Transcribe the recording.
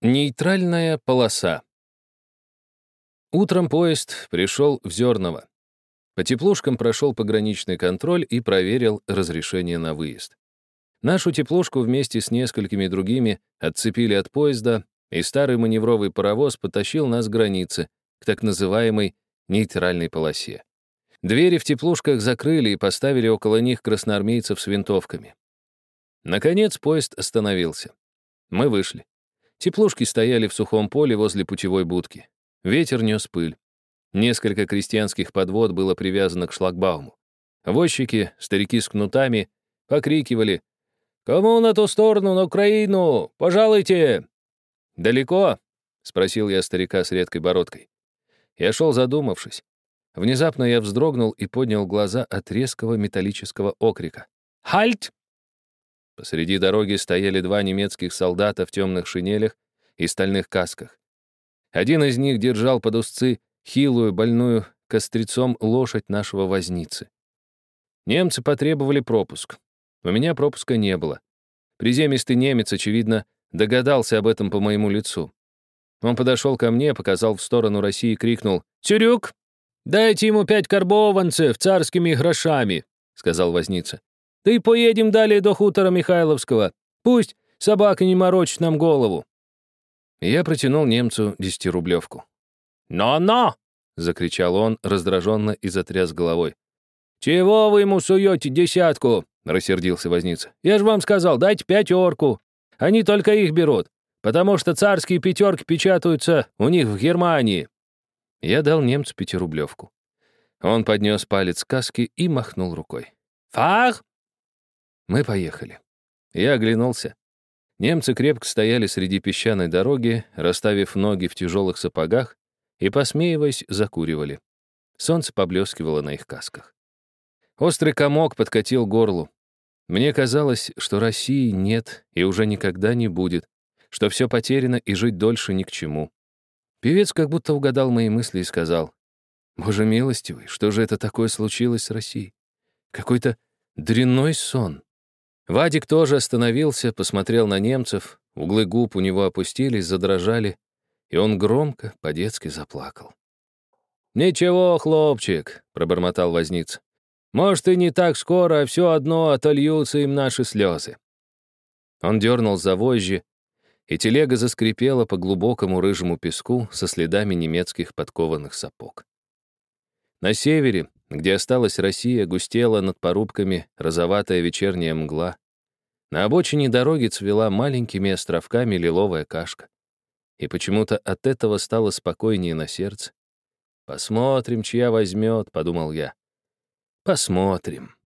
Нейтральная полоса. Утром поезд пришел в Зерново. По теплушкам прошел пограничный контроль и проверил разрешение на выезд. Нашу теплушку вместе с несколькими другими отцепили от поезда, и старый маневровый паровоз потащил нас к границе, к так называемой нейтральной полосе. Двери в теплушках закрыли и поставили около них красноармейцев с винтовками. Наконец поезд остановился. Мы вышли. Теплушки стояли в сухом поле возле путевой будки. Ветер нес пыль. Несколько крестьянских подвод было привязано к шлагбауму. Возчики, старики с кнутами, покрикивали «Кому на ту сторону, на Украину? Пожалуйте!» «Далеко?» — спросил я старика с редкой бородкой. Я шел задумавшись. Внезапно я вздрогнул и поднял глаза от резкого металлического окрика. «Хальт!» Посреди дороги стояли два немецких солдата в темных шинелях и стальных касках. Один из них держал под узцы хилую, больную кострецом лошадь нашего возницы. Немцы потребовали пропуск. У меня пропуска не было. Приземистый немец, очевидно, догадался об этом по моему лицу. Он подошел ко мне, показал в сторону России и крикнул «Тюрюк, дайте ему пять карбованцев царскими грошами», — сказал возница. Ты поедем далее до хутора Михайловского. Пусть собака не морочит нам голову». Я протянул немцу десятирублевку. «Но-но!» — закричал он раздраженно и затряс головой. «Чего вы ему суете десятку?» — рассердился возница. «Я же вам сказал, дайте пятерку. Они только их берут, потому что царские пятерки печатаются у них в Германии». Я дал немцу пятирублевку. Он поднес палец к каске и махнул рукой. «Фах! Мы поехали. Я оглянулся. Немцы крепко стояли среди песчаной дороги, расставив ноги в тяжелых сапогах и, посмеиваясь, закуривали. Солнце поблескивало на их касках. Острый комок подкатил горлу. Мне казалось, что России нет и уже никогда не будет, что все потеряно и жить дольше ни к чему. Певец как будто угадал мои мысли и сказал, «Боже милостивый, что же это такое случилось с Россией? Какой-то дрянной сон». Вадик тоже остановился, посмотрел на немцев, углы губ у него опустились, задрожали, и он громко, по-детски заплакал. «Ничего, хлопчик», — пробормотал возница. «Может, и не так скоро, а все одно отольются им наши слезы». Он дернул за вожжи, и телега заскрипела по глубокому рыжему песку со следами немецких подкованных сапог. На севере, где осталась Россия, густела над порубками розоватая вечерняя мгла. На обочине дороги цвела маленькими островками лиловая кашка. И почему-то от этого стало спокойнее на сердце. «Посмотрим, чья возьмет», — подумал я. «Посмотрим».